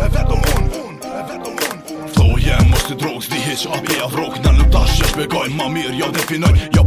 E vetë o mund E vetë Thoje mos të drogës Dihit që apia vrogë Në nuk tashës Begaj ma mirë Ja definoj Ja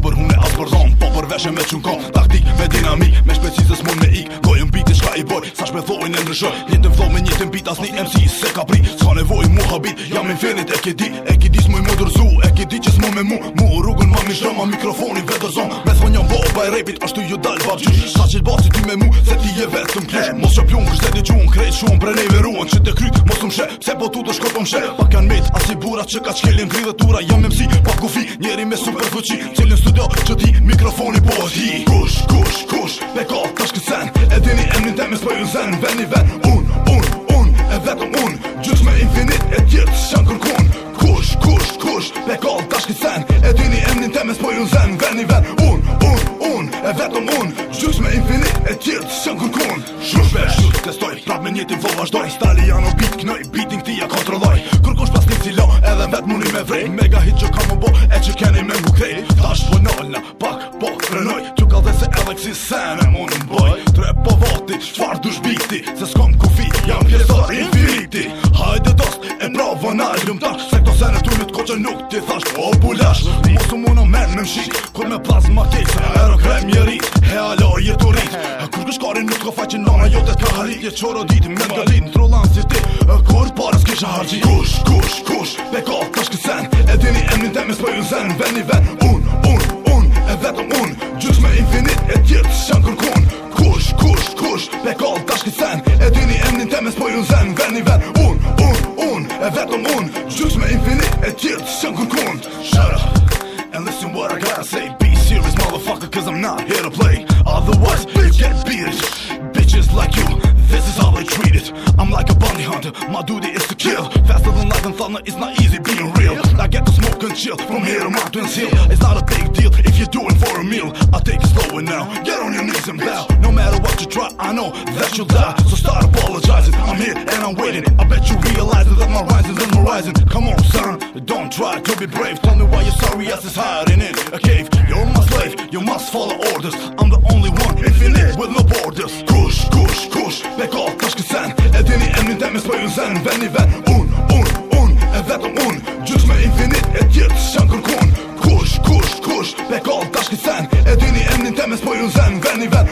për dhomë Po për veshën me qënko Taktik me dinamik Me shpecizës mund me ik Gojën biti shka i boj Sa në e ndryshë Njetën vdo me njetën bit Asni MC se ka pri Ska nevoj mu habit Jam infinit e ki di E ki di s'muj mu dërzu E ki di që s'mu me mu Mu rrugën ma mi shrëma Mikrofoni ve dërzon Me thë njën bo Baj rapit ashtu ju dal bab gjysh Sa që t'basi ti me mu Se ti je vetëm klysh Mos që pjun kështet i gjun Krejt shuan pre nej veruan Që të kryt mos më shë Pse po tu të shko për më shë Pak janë mejt Asi bura që ka qkelin Gri dhe tura jam emsi pa kufi Njeri me super fëqi Qelin studio që ti mikrofoni po është hi Kush, kush, kush, me ka të shkët sen E dini e një temes për ju zen Ven i ven, un, un, un, e vetëm un Gjus me infinit e tjetë shën kërkun Kush, kush, kush, me ka të shkët sen E dini e një temes për ju zen Ven i ven, un, un, un, e vetëm un Gjus me infinit e tjetë shën kërkun Shush, shush, testoj, prap me njëti vo vazhdoj Stali janë o bit, knoj, bitin këti ja kontroloj Ma qësi sen e mu në mboj Tre po vati, Qfar du shbiti Se s'kom ku jam pjesor i Hajde dost, e mra vëna i lumtash Se këto sen e ty t'ko që nuk ti thash O bulash, Mosu su mu në men me mshik Kur me plazma ti, se e ro krem He alo jetu rrit E kur kush kari nuk ko faqin nana jo të t'kari Je qoro dit, me në tro lan si ti kur pare hargji Kush, kush, kush, beko t'ashkë sen E dini emnin temis për ju zen, ven i ven Un, un, un, e vetëm e gjithë shën kërkun Kush, kush, kush, pe kol të shki sen E dini emnin teme s'po ju zen Ven i un, un, un, e vetëm un Gjyqës me infinit e gjithë shën kërkun Shut up, and listen what I gotta say Be serious, motherfucker, cause I'm not here to play Otherwise, you get beat it Bitches like you, this is how I treat it I'm like a bounty hunter, my duty Nothing it's not easy being real. I get to smoke and chill from here to Mountains Hill. It's not a big deal if you're doing for a meal. I take it slower now. Get on your knees and bow. No matter what you try, I know that you'll die. So start apologizing. I'm here and I'm waiting. I bet you realize that my rising's on the rising. Come on, son, don't try to be brave. Tell me why you're sorry ass is hiding in a cave. You're my slave, you must follow orders. I'm the only one infinite with no borders. Kush, kush, kush, Back off taşkı sen. Edeni emrinden it soyun sen? Beni ben, un, un. vetëm unë Gjysh me infinit e tjetë shën kërkun Kush, kush, kush, pe kallë tashki sen E dini emnin temes po ju zen Veni vetë